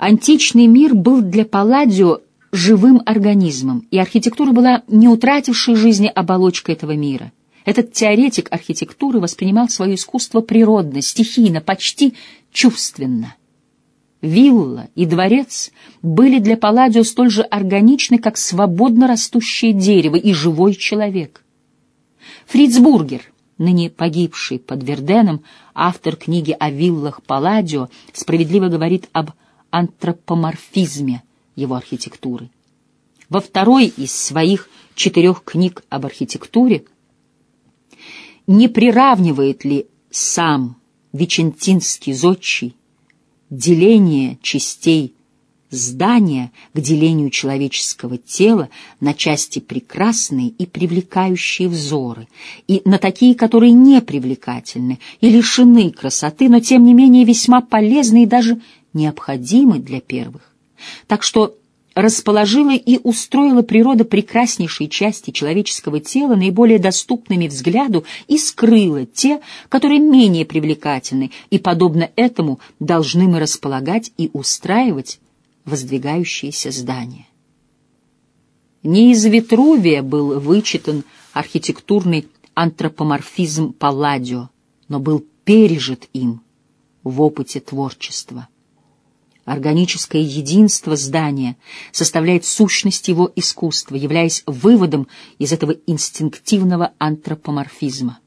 Античный мир был для Палладио живым организмом, и архитектура была не утратившей жизни оболочкой этого мира. Этот теоретик архитектуры воспринимал свое искусство природно, стихийно, почти чувственно. Вилла и дворец были для Палладио столь же органичны, как свободно растущее дерево и живой человек. Фриц Бургер, ныне погибший под Верденом, автор книги о виллах Палладио, справедливо говорит об антропоморфизме его архитектуры. Во второй из своих четырех книг об архитектуре не приравнивает ли сам Вичентинский зодчий деление частей здания к делению человеческого тела на части прекрасные и привлекающие взоры, и на такие, которые не привлекательны и лишены красоты, но тем не менее весьма полезны и даже необходимы для первых. Так что расположила и устроила природа прекраснейшие части человеческого тела наиболее доступными взгляду и скрыла те, которые менее привлекательны, и, подобно этому, должны мы располагать и устраивать воздвигающиеся здания. Не из Витрувия был вычитан архитектурный антропоморфизм Палладио, но был пережит им в опыте творчества. Органическое единство здания составляет сущность его искусства, являясь выводом из этого инстинктивного антропоморфизма.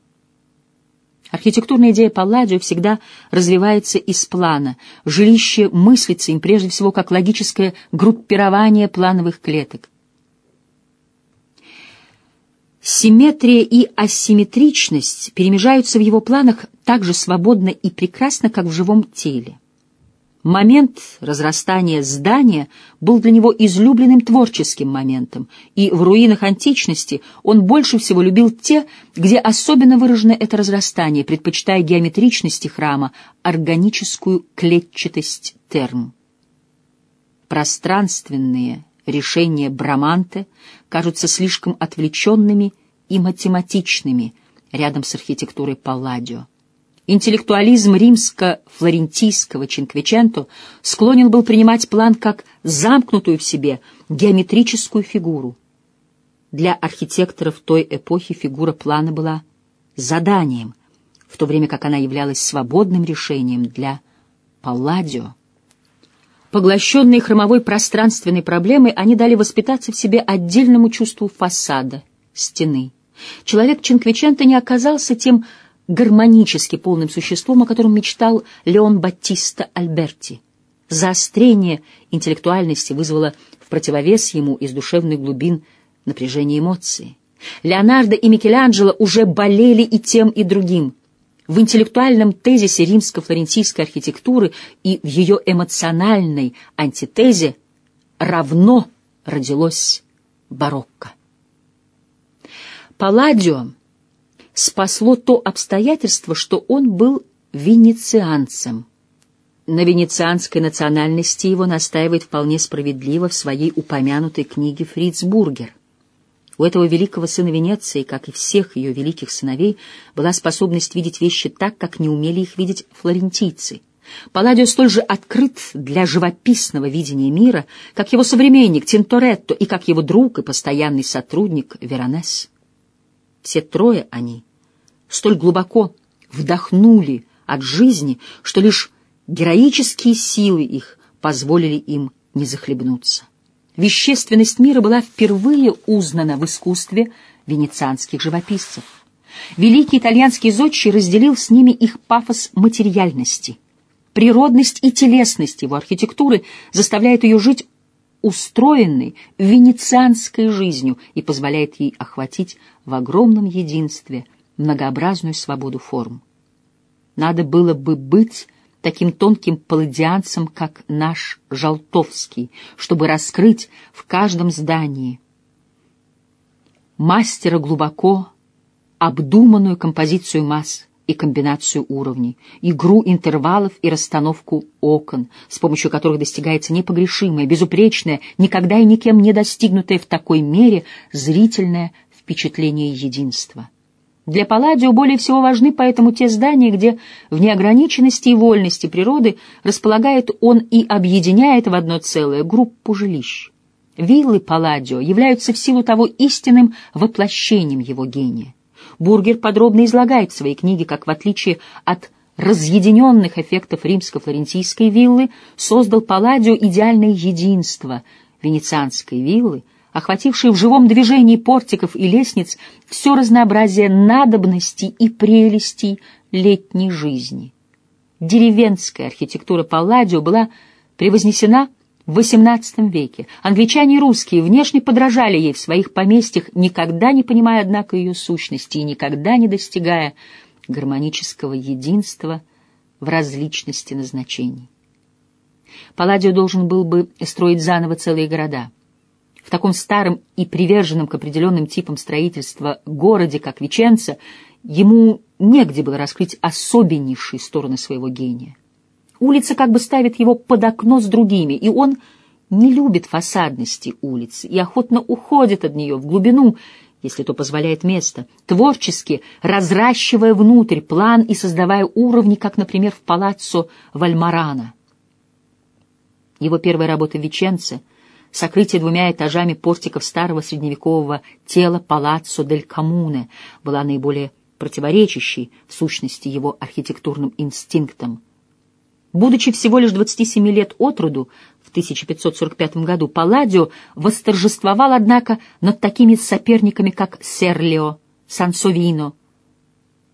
Архитектурная идея Палладио всегда развивается из плана. Жилище мыслится им прежде всего как логическое группирование плановых клеток. Симметрия и асимметричность перемежаются в его планах так же свободно и прекрасно, как в живом теле. Момент разрастания здания был для него излюбленным творческим моментом, и в руинах античности он больше всего любил те, где особенно выражено это разрастание, предпочитая геометричности храма органическую клетчатость терм. Пространственные решения Браманте кажутся слишком отвлеченными и математичными рядом с архитектурой Палладио. Интеллектуализм римско-флорентийского Чинквиченто склонен был принимать план как замкнутую в себе геометрическую фигуру. Для архитекторов той эпохи фигура плана была заданием, в то время как она являлась свободным решением для Палладио. Поглощенные хромовой пространственной проблемой, они дали воспитаться в себе отдельному чувству фасада, стены. Человек Чинквиченто не оказался тем гармонически полным существом, о котором мечтал Леон Баттиста Альберти. Заострение интеллектуальности вызвало в противовес ему из душевных глубин напряжение эмоций. Леонардо и Микеланджело уже болели и тем, и другим. В интеллектуальном тезисе римско-флорентийской архитектуры и в ее эмоциональной антитезе равно родилось барокко. Палладио спасло то обстоятельство, что он был венецианцем. На венецианской национальности его настаивает вполне справедливо в своей упомянутой книге Фриц Бургер. У этого великого сына Венеции, как и всех ее великих сыновей, была способность видеть вещи так, как не умели их видеть флорентийцы. Палладио столь же открыт для живописного видения мира, как его современник Тинторетто и как его друг и постоянный сотрудник Веронес. Все трое они столь глубоко вдохнули от жизни, что лишь героические силы их позволили им не захлебнуться. Вещественность мира была впервые узнана в искусстве венецианских живописцев. Великий итальянский зодчий разделил с ними их пафос материальности. Природность и телесность его архитектуры заставляют ее жить устроенной венецианской жизнью и позволяет ей охватить в огромном единстве многообразную свободу форм. Надо было бы быть таким тонким палладианцем, как наш Жалтовский, чтобы раскрыть в каждом здании мастера глубоко обдуманную композицию масс, и комбинацию уровней, игру интервалов и расстановку окон, с помощью которых достигается непогрешимое, безупречное, никогда и никем не достигнутое в такой мере зрительное впечатление единства. Для Палладио более всего важны поэтому те здания, где в неограниченности и вольности природы располагает он и объединяет в одно целое группу жилищ. Виллы Палладио являются в силу того истинным воплощением его гения. Бургер подробно излагает в своей книге, как в отличие от разъединенных эффектов римско-флорентийской виллы создал Палладио идеальное единство венецианской виллы, охватившее в живом движении портиков и лестниц все разнообразие надобностей и прелестей летней жизни. Деревенская архитектура Палладио была превознесена в XVIII веке. Англичане и русские внешне подражали ей в своих поместьях, никогда не понимая, однако, ее сущности и никогда не достигая гармонического единства в различности назначений. Палладио должен был бы строить заново целые города. В таком старом и приверженном к определенным типам строительства городе, как Веченца, ему негде было раскрыть особеннейшие стороны своего гения. Улица как бы ставит его под окно с другими, и он не любит фасадности улицы и охотно уходит от нее в глубину, если то позволяет место, творчески разращивая внутрь план и создавая уровни, как, например, в палаццо Вальмарана. Его первая работа в Веченце — сокрытие двумя этажами портиков старого средневекового тела палаццо дель Коммуне — была наиболее противоречащей в сущности его архитектурным инстинктам. Будучи всего лишь 27 лет от роду, 1545 году Палладио восторжествовал, однако, над такими соперниками, как Серлио, Сансовино,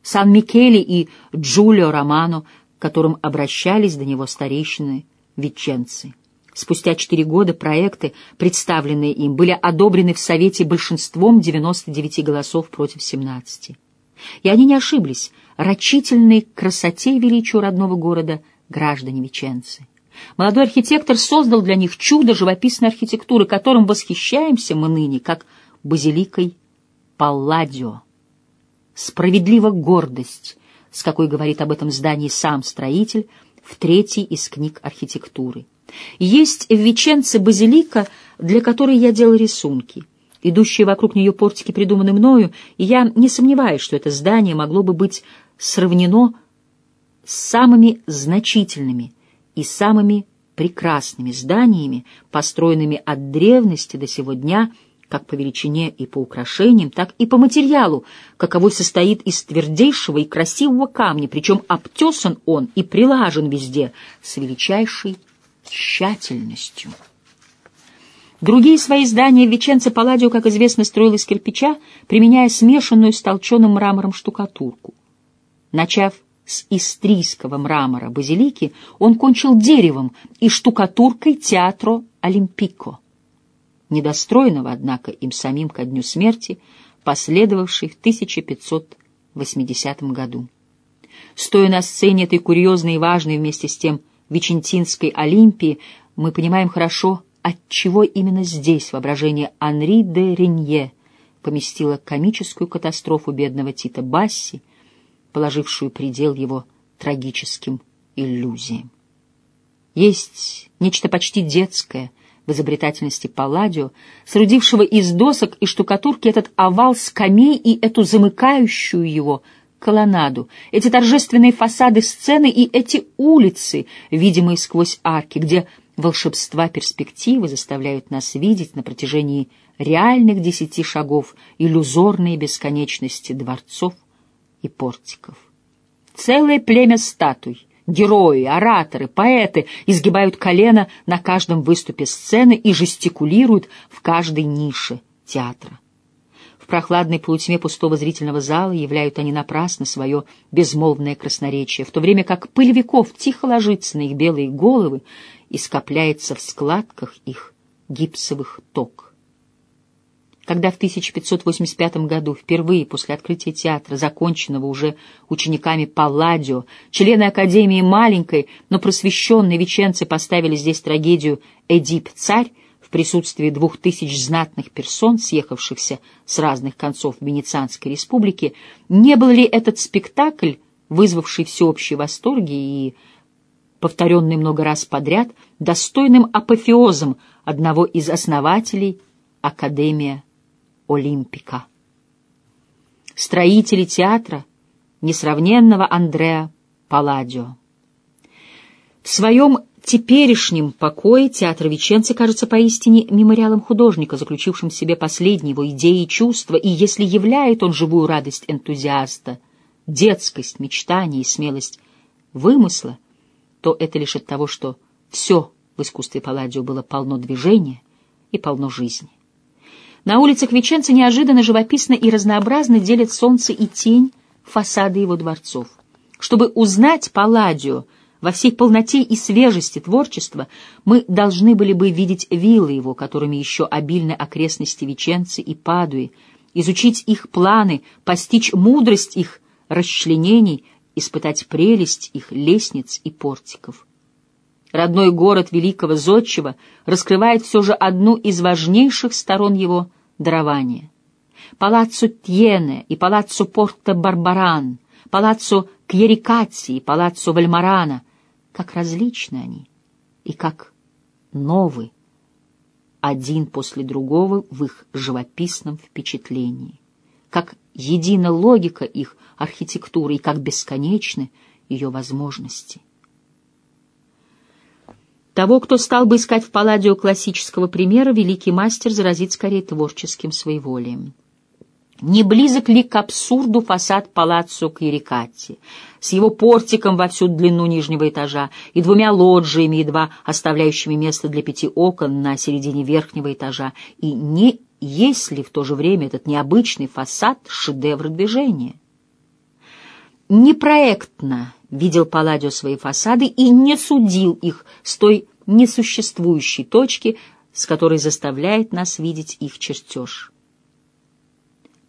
Сан-Микеле и Джулио Романо, к которым обращались до него старейшины Веченцы. Спустя четыре года проекты, представленные им, были одобрены в Совете большинством 99 голосов против 17. И они не ошиблись, рачительной красоте и величию родного города граждане Веченцы. Молодой архитектор создал для них чудо живописной архитектуры, которым восхищаемся мы ныне, как базиликой Палладио. Справедлива гордость, с какой говорит об этом здании сам строитель в третьей из книг архитектуры. Есть в Веченце базилика, для которой я делал рисунки. Идущие вокруг нее портики придуманы мною, и я не сомневаюсь, что это здание могло бы быть сравнено с самыми значительными и самыми прекрасными зданиями, построенными от древности до сего дня, как по величине и по украшениям, так и по материалу, каковой состоит из твердейшего и красивого камня, причем обтесан он и прилажен везде с величайшей тщательностью. Другие свои здания Веченце Палладио, как известно, строил из кирпича, применяя смешанную с толченым мрамором штукатурку. Начав с истрийского мрамора базилики, он кончил деревом и штукатуркой театро Олимпико, недостроенного, однако, им самим ко дню смерти, последовавшей в 1580 году. Стоя на сцене этой курьезной и важной вместе с тем Вичентинской Олимпии, мы понимаем хорошо, отчего именно здесь воображение Анри де Ренье поместило комическую катастрофу бедного Тита Басси, положившую предел его трагическим иллюзиям. Есть нечто почти детское в изобретательности Палладио, срудившего из досок и штукатурки этот овал скамей и эту замыкающую его колоннаду, эти торжественные фасады сцены и эти улицы, видимые сквозь арки, где волшебства перспективы заставляют нас видеть на протяжении реальных десяти шагов иллюзорные бесконечности дворцов, и портиков. Целое племя статуй, герои, ораторы, поэты изгибают колено на каждом выступе сцены и жестикулируют в каждой нише театра. В прохладной полутьме пустого зрительного зала являют они напрасно свое безмолвное красноречие, в то время как пыль веков тихо ложится на их белые головы и скопляется в складках их гипсовых ток. Когда в 1585 году, впервые после открытия театра, законченного уже учениками Палладио, члены Академии маленькой, но просвещенной Веченцы поставили здесь трагедию «Эдип-царь», в присутствии двух тысяч знатных персон, съехавшихся с разных концов Венецианской республики, не был ли этот спектакль, вызвавший всеобщие восторги и повторенный много раз подряд, достойным апофеозом одного из основателей Академия Олимпика. строители театра, несравненного Андреа Палладио. В своем теперешнем покое театр Веченцы кажется поистине мемориалом художника, заключившим в себе последние его идеи и чувства, и если являет он живую радость энтузиаста, детскость, мечтание и смелость вымысла, то это лишь от того, что все в искусстве Палладио было полно движения и полно жизни. На улицах Веченца неожиданно живописно и разнообразно делят солнце и тень фасады его дворцов. Чтобы узнать Палладио во всей полноте и свежести творчества, мы должны были бы видеть виллы его, которыми еще обильны окрестности Веченцы и Падуи, изучить их планы, постичь мудрость их расчленений, испытать прелесть их лестниц и портиков. Родной город великого Зодчего раскрывает все же одну из важнейших сторон его дарования. Палаццо Тьене и палаццо Порто-Барбаран, палаццо Кьерикати и палаццо Вальмарана, как различны они и как новы, один после другого в их живописном впечатлении, как едина логика их архитектуры и как бесконечны ее возможности. Того, кто стал бы искать в Палладио классического примера, великий мастер заразит скорее творческим своеволием. Не близок ли к абсурду фасад палаццо Кьерикати с его портиком во всю длину нижнего этажа и двумя лоджиями, едва оставляющими место для пяти окон на середине верхнего этажа, и не есть ли в то же время этот необычный фасад шедевр движения? Непроектно видел Палладио свои фасады и не судил их с той несуществующей точки, с которой заставляет нас видеть их чертеж.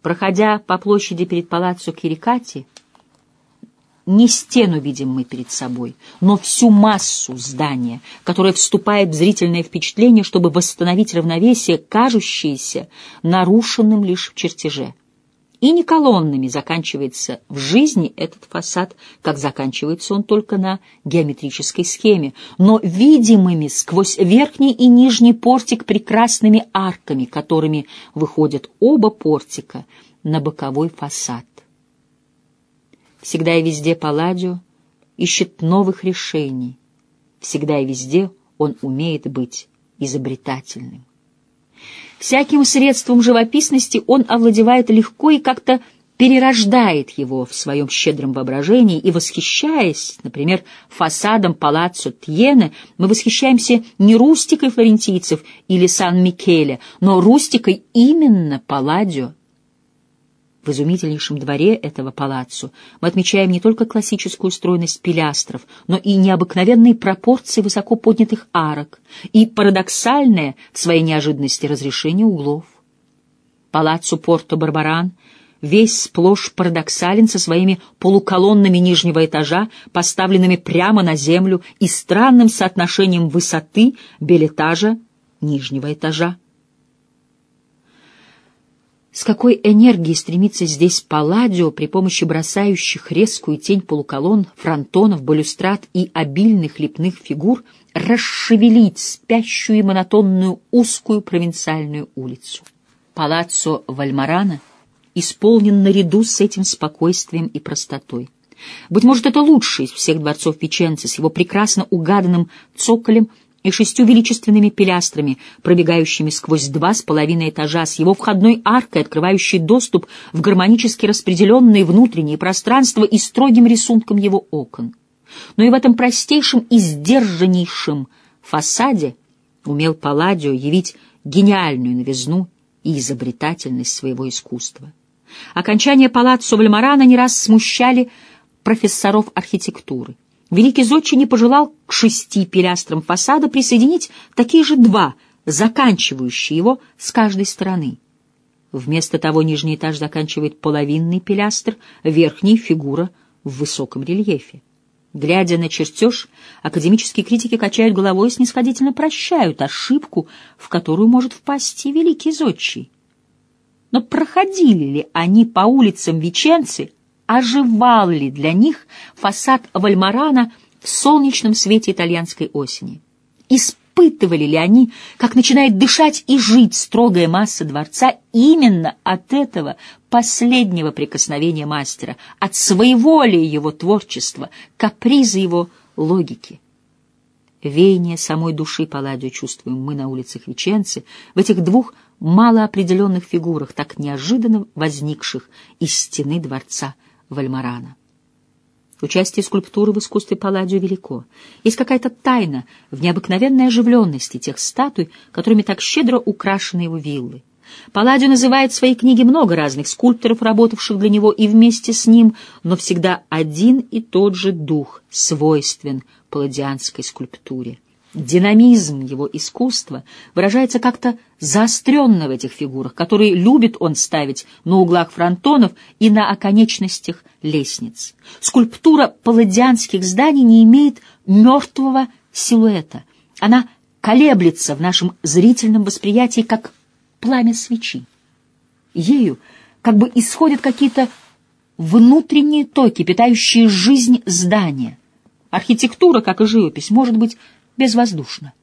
Проходя по площади перед палаццо Кирикати, не стену видим мы перед собой, но всю массу здания, которая вступает в зрительное впечатление, чтобы восстановить равновесие, кажущееся нарушенным лишь в чертеже и не колоннами заканчивается в жизни этот фасад, как заканчивается он только на геометрической схеме, но видимыми сквозь верхний и нижний портик прекрасными арками, которыми выходят оба портика на боковой фасад. Всегда и везде Палладио ищет новых решений, всегда и везде он умеет быть изобретательным. Всяким средством живописности он овладевает легко и как-то перерождает его в своем щедром воображении, и, восхищаясь, например, фасадом палаццо Тьене, мы восхищаемся не рустикой флорентийцев или Сан-Микеле, но рустикой именно Палладио в изумительнейшем дворе этого палаццо мы отмечаем не только классическую стройность пилястров, но и необыкновенные пропорции высоко поднятых арок и парадоксальное в своей неожиданности разрешение углов. Палаццо Порто-Барбаран весь сплошь парадоксален со своими полуколоннами нижнего этажа, поставленными прямо на землю и странным соотношением высоты белетажа нижнего этажа. С какой энергией стремится здесь Палладио при помощи бросающих резкую тень полуколонн, фронтонов, балюстрат и обильных лепных фигур расшевелить спящую и монотонную узкую провинциальную улицу. Палаццо Вальмарана исполнен наряду с этим спокойствием и простотой. Быть может, это лучший из всех дворцов Веченцы с его прекрасно угаданным цоколем и шестью величественными пилястрами, пробегающими сквозь два с половиной этажа, с его входной аркой, открывающей доступ в гармонически распределенные внутренние пространства и строгим рисунком его окон. Но и в этом простейшем и сдержаннейшем фасаде умел Палладио явить гениальную новизну и изобретательность своего искусства. Окончание палаццо Вальмарана не раз смущали профессоров архитектуры. Великий зодчий не пожелал к шести пилястрам фасада присоединить такие же два, заканчивающие его с каждой стороны. Вместо того нижний этаж заканчивает половинный пилястр, верхний — фигура в высоком рельефе. Глядя на чертеж, академические критики качают головой и снисходительно прощают ошибку, в которую может впасть и великий зодчий. Но проходили ли они по улицам Веченцы, оживал ли для них фасад Вальмарана в солнечном свете итальянской осени. Испытывали ли они, как начинает дышать и жить строгая масса дворца именно от этого последнего прикосновения мастера, от своеволия его творчества, каприза его логики. Веяние самой души Палладио чувствуем мы на улицах Веченцы, в этих двух малоопределенных фигурах, так неожиданно возникших из стены дворца Вальмарана. Участие скульптуры в искусстве Палладио велико. Есть какая-то тайна в необыкновенной оживленности тех статуй, которыми так щедро украшены его виллы. Палладио называет в своей книге много разных скульпторов, работавших для него и вместе с ним, но всегда один и тот же дух свойствен палладианской скульптуре. Динамизм его искусства выражается как-то заостренно в этих фигурах, которые любит он ставить на углах фронтонов и на оконечностях лестниц. Скульптура палладианских зданий не имеет мертвого силуэта. Она колеблется в нашем зрительном восприятии, как пламя свечи. Ею как бы исходят какие-то внутренние токи, питающие жизнь здания. Архитектура, как и живопись, может быть безвоздушна.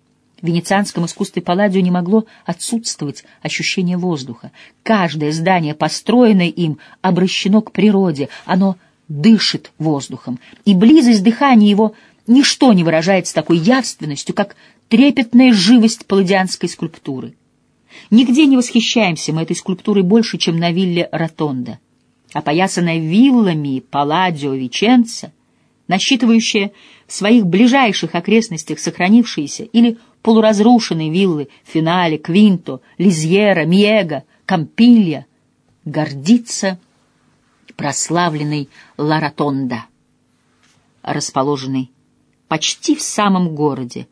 В венецианском искусстве Палладио не могло отсутствовать ощущение воздуха. Каждое здание, построенное им, обращено к природе, оно дышит воздухом, и близость дыхания его ничто не выражает с такой явственностью, как трепетная живость палладианской скульптуры. Нигде не восхищаемся мы этой скульптурой больше, чем на вилле Ротонда. Опоясанная виллами Палладио Веченца, насчитывающая в своих ближайших окрестностях сохранившиеся или полуразрушенные виллы Финале, Квинто, Лизьера, Мьего, Кампилья, гордится прославленный Ларатонда, расположенный почти в самом городе,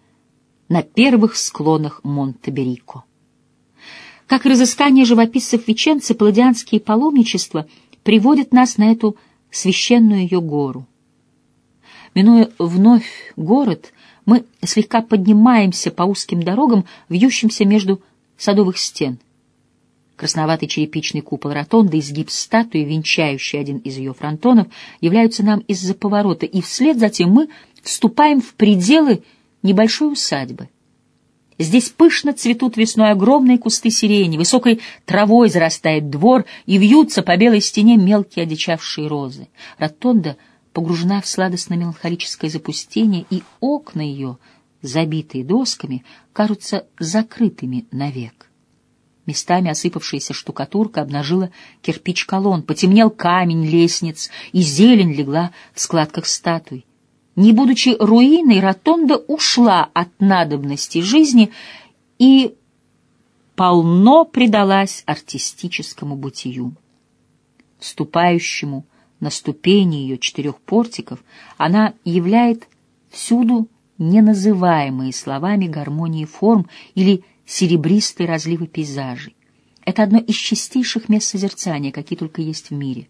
на первых склонах Монтеберико. Как разыскание живописцев Веченцы, палладианские паломничества приводят нас на эту священную ее гору. Минуя вновь город, мы слегка поднимаемся по узким дорогам, вьющимся между садовых стен. Красноватый черепичный купол ротонды, изгиб статуи, венчающий один из ее фронтонов, являются нам из-за поворота, и вслед затем мы вступаем в пределы небольшой усадьбы. Здесь пышно цветут весной огромные кусты сирени, высокой травой зарастает двор, и вьются по белой стене мелкие одичавшие розы. Ротонда погружена в сладостно-меланхолическое запустение, и окна ее, забитые досками, кажутся закрытыми навек. Местами осыпавшаяся штукатурка обнажила кирпич колонн, потемнел камень лестниц, и зелень легла в складках статуй. Не будучи руиной, ротонда ушла от надобности жизни и полно предалась артистическому бытию. Вступающему на ступени ее четырех портиков она являет всюду неназываемые словами гармонии форм или серебристые разливы пейзажей. Это одно из чистейших мест созерцания, какие только есть в мире.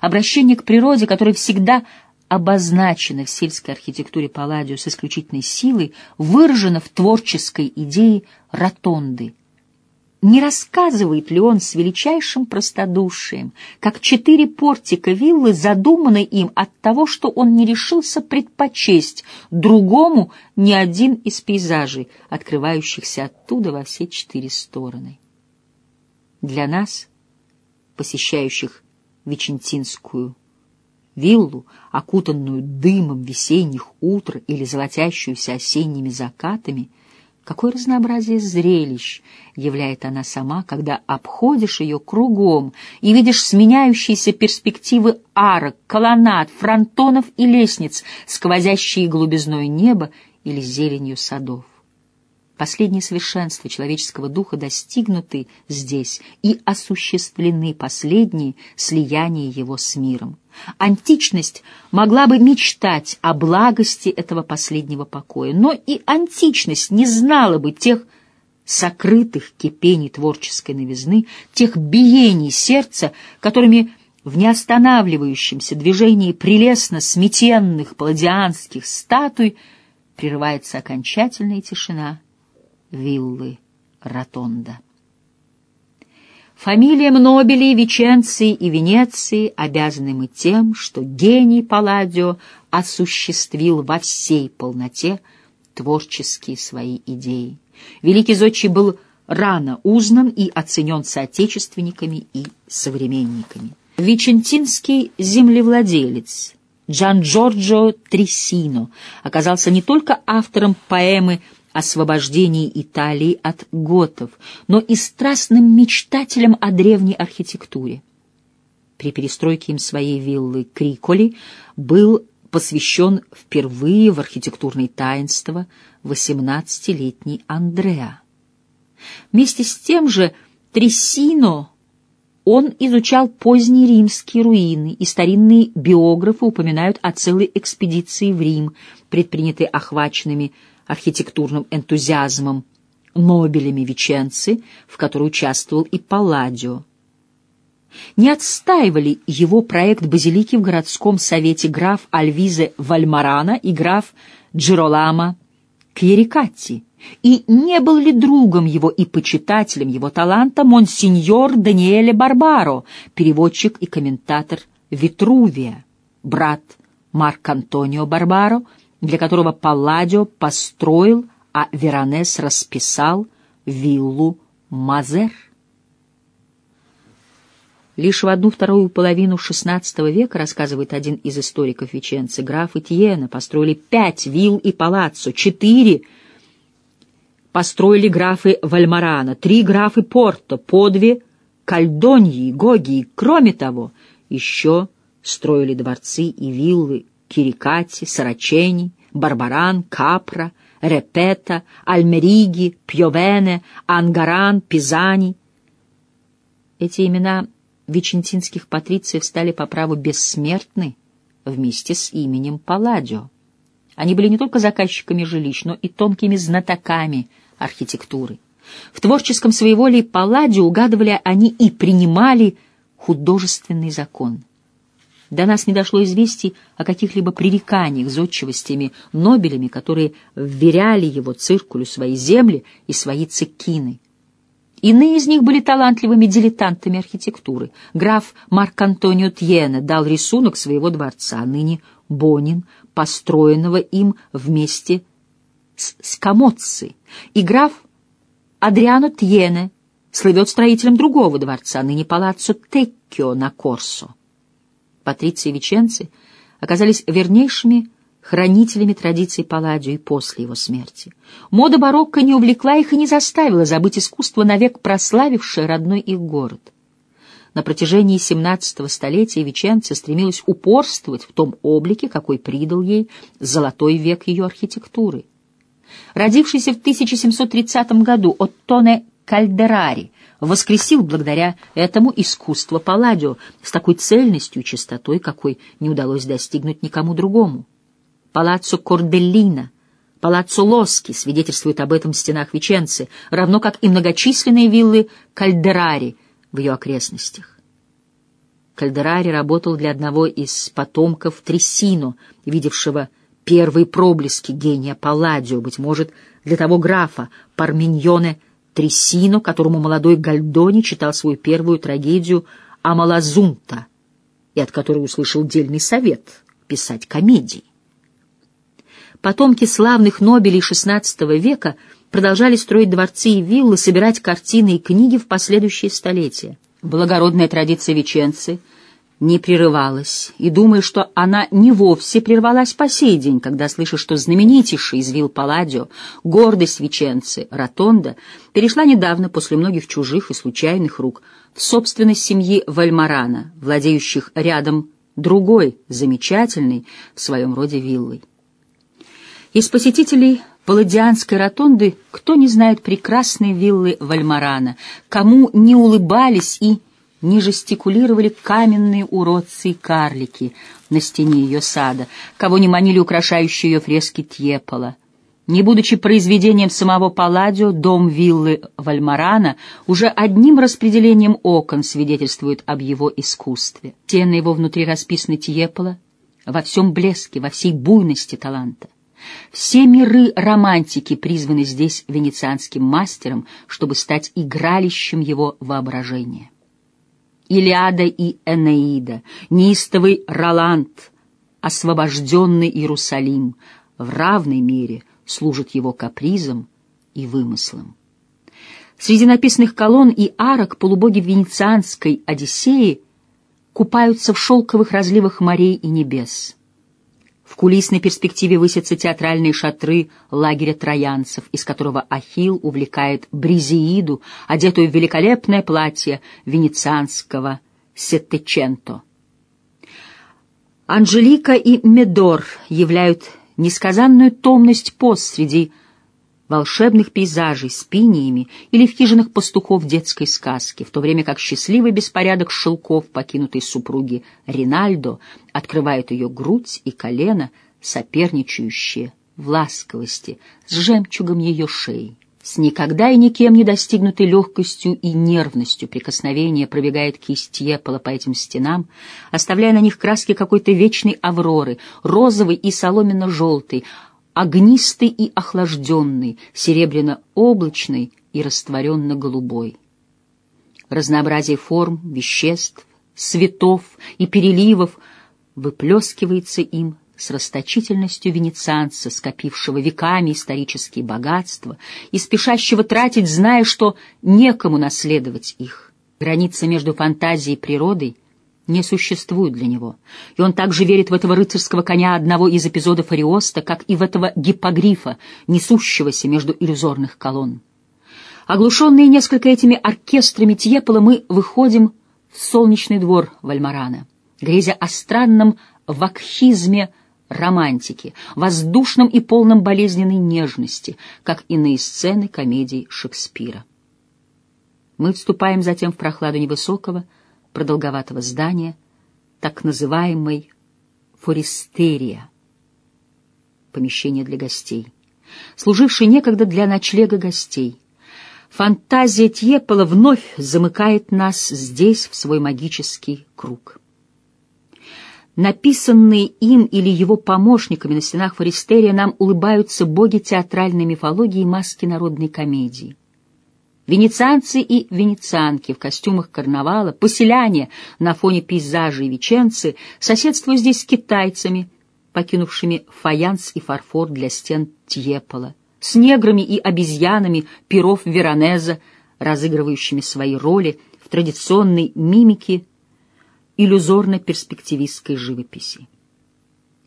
Обращение к природе, которое всегда обозначено в сельской архитектуре Палладио с исключительной силой, выражено в творческой идее ротонды. Не рассказывает ли он с величайшим простодушием, как четыре портика виллы задуманы им от того, что он не решился предпочесть другому ни один из пейзажей, открывающихся оттуда во все четыре стороны? Для нас, посещающих Вечентинскую виллу, окутанную дымом весенних утр или золотящуюся осенними закатами, какое разнообразие зрелищ являет она сама, когда обходишь ее кругом и видишь сменяющиеся перспективы арок, колоннад, фронтонов и лестниц, сквозящие глубизной неба или зеленью садов. Последние совершенства человеческого духа достигнуты здесь и осуществлены последние слияния его с миром. Античность могла бы мечтать о благости этого последнего покоя, но и античность не знала бы тех сокрытых кипений творческой новизны, тех биений сердца, которыми в неостанавливающемся движении прелестно сметенных палладианских статуй прерывается окончательная тишина — виллы Ротонда. Фамилиям Нобелей, Веченции и Венеции обязаны мы тем, что гений Палладио осуществил во всей полноте творческие свои идеи. Великий зодчий был рано узнан и оценен соотечественниками и современниками. Вичентинский землевладелец Джан Джорджо Трисино оказался не только автором поэмы освобождении Италии от готов, но и страстным мечтателем о древней архитектуре. При перестройке им своей виллы Криколи был посвящен впервые в архитектурные таинства 18-летний Андреа. Вместе с тем же Тресино он изучал поздние римские руины, и старинные биографы упоминают о целой экспедиции в Рим, предпринятой охваченными архитектурным энтузиазмом Нобелями Веченцы, в которой участвовал и Палладио. Не отстаивали его проект базилики в городском совете граф Альвизе Вальмарана и граф Джиролама Кьерикатти, и не был ли другом его и почитателем его таланта монсеньор Даниэле Барбаро, переводчик и комментатор Витрувия, брат Марк Антонио Барбаро, для которого Палладио построил, а Веронес расписал виллу Мазер. Лишь в одну-вторую половину XVI века, рассказывает один из историков Веченцы, графы Тьена построили пять вилл и палаццо, четыре построили графы Вальмарана, три графы Порто, по две Кальдоньи, Гоги, кроме того, еще строили дворцы и виллы Кирикати, Сарачени, Барбаран, Капра, Репета, Альмериги, Пьовене, Ангаран, Пизани. Эти имена вичентинских патрициев стали по праву бессмертны вместе с именем Палладио. Они были не только заказчиками жилищ, но и тонкими знатоками архитектуры. В творческом своеволии Палладио угадывали они и принимали художественный закон — до нас не дошло известий о каких-либо пререканиях зодчивостями Нобелями, которые вверяли его циркулю свои земли и свои цикины. Иные из них были талантливыми дилетантами архитектуры. Граф Марк Антонио Тьене дал рисунок своего дворца, ныне Бонин, построенного им вместе с Скамоцци, и граф Адриано Тьене слывет строителем другого дворца, ныне палаццо Теккио на Корсо. Патриции Веченцы оказались вернейшими хранителями традиций Палладио и после его смерти. Мода барокко не увлекла их и не заставила забыть искусство, навек прославившее родной их город. На протяжении XVII столетия Веченца стремилась упорствовать в том облике, какой придал ей золотой век ее архитектуры. Родившийся в 1730 году Оттоне Кальдерари воскресил благодаря этому искусство Палладио с такой цельностью и чистотой, какой не удалось достигнуть никому другому. Палаццо Корделлино, Палаццо Лоски свидетельствуют об этом в стенах Веченцы, равно как и многочисленные виллы Кальдерари в ее окрестностях. Кальдерари работал для одного из потомков Тресино, видевшего первые проблески гения Палладио, быть может, для того графа Парминьоне Тресино, которому молодой Гальдони читал свою первую трагедию «Амалазунта», и от которой услышал дельный совет писать комедии. Потомки славных Нобелей XVI века продолжали строить дворцы и виллы, собирать картины и книги в последующие столетия. Благородная традиция Веченцы — не прерывалась, и думаю, что она не вовсе прервалась по сей день, когда слышишь, что знаменитейший из вилл Палладио, гордость Веченцы, Ротонда, перешла недавно после многих чужих и случайных рук в собственность семьи Вальмарана, владеющих рядом другой, замечательной в своем роде виллой. Из посетителей Палладианской ротонды кто не знает прекрасной виллы Вальмарана, кому не улыбались и не жестикулировали каменные уродцы и карлики на стене ее сада, кого не манили украшающие ее фрески Тьепола. Не будучи произведением самого Палладио, дом виллы Вальмарана уже одним распределением окон свидетельствует об его искусстве. Стены его внутри расписаны Тьепола во всем блеске, во всей буйности таланта. Все миры романтики призваны здесь венецианским мастером, чтобы стать игралищем его воображения. Илиада и Энеида, неистовый Роланд, освобожденный Иерусалим, в равной мере служат его капризом и вымыслом. Среди написанных колонн и арок полубоги венецианской Одиссеи купаются в шелковых разливах морей и небес. В кулисной перспективе высятся театральные шатры лагеря троянцев, из которого Ахилл увлекает Бризеиду, одетую в великолепное платье венецианского Сеттеченто. Анжелика и Медор являют несказанную томность пост среди волшебных пейзажей с пиниями или в хижинах пастухов детской сказки, в то время как счастливый беспорядок шелков покинутой супруги Ринальдо открывает ее грудь и колено, соперничающие в ласковости с жемчугом ее шеи. С никогда и никем не достигнутой легкостью и нервностью прикосновения пробегает кисть Епола по этим стенам, оставляя на них краски какой-то вечной авроры, розовый и соломенно-желтый, огнистый и охлажденный, серебряно-облачный и растворенно-голубой. Разнообразие форм, веществ, цветов и переливов выплескивается им с расточительностью венецианца, скопившего веками исторические богатства и спешащего тратить, зная, что некому наследовать их. Граница между фантазией и природой не существует для него, и он также верит в этого рыцарского коня одного из эпизодов Ариоста, как и в этого гиппогрифа, несущегося между иллюзорных колонн. Оглушенные несколько этими оркестрами Тьепола, мы выходим в солнечный двор Вальмарана, грезя о странном вакхизме романтики, воздушном и полном болезненной нежности, как иные сцены комедий Шекспира. Мы вступаем затем в прохладу невысокого, продолговатого здания, так называемой форестерия, помещение для гостей, служившее некогда для ночлега гостей. Фантазия Тьепола вновь замыкает нас здесь в свой магический круг. Написанные им или его помощниками на стенах Форестерия нам улыбаются боги театральной мифологии и маски народной комедии. Венецианцы и венецианки в костюмах карнавала, поселяне на фоне пейзажей Веченцы соседствуют здесь с китайцами, покинувшими фаянс и фарфор для стен Тьепола, с неграми и обезьянами перов Веронеза, разыгрывающими свои роли в традиционной мимике иллюзорно-перспективистской живописи.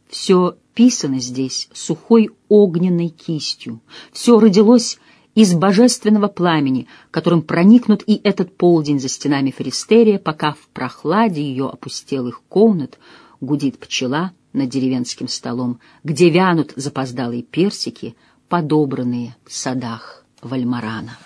Все писано здесь сухой огненной кистью, все родилось из божественного пламени, которым проникнут и этот полдень за стенами Феристерия, пока в прохладе ее опустелых комнат гудит пчела над деревенским столом, где вянут запоздалые персики, подобранные в садах Вальмарана.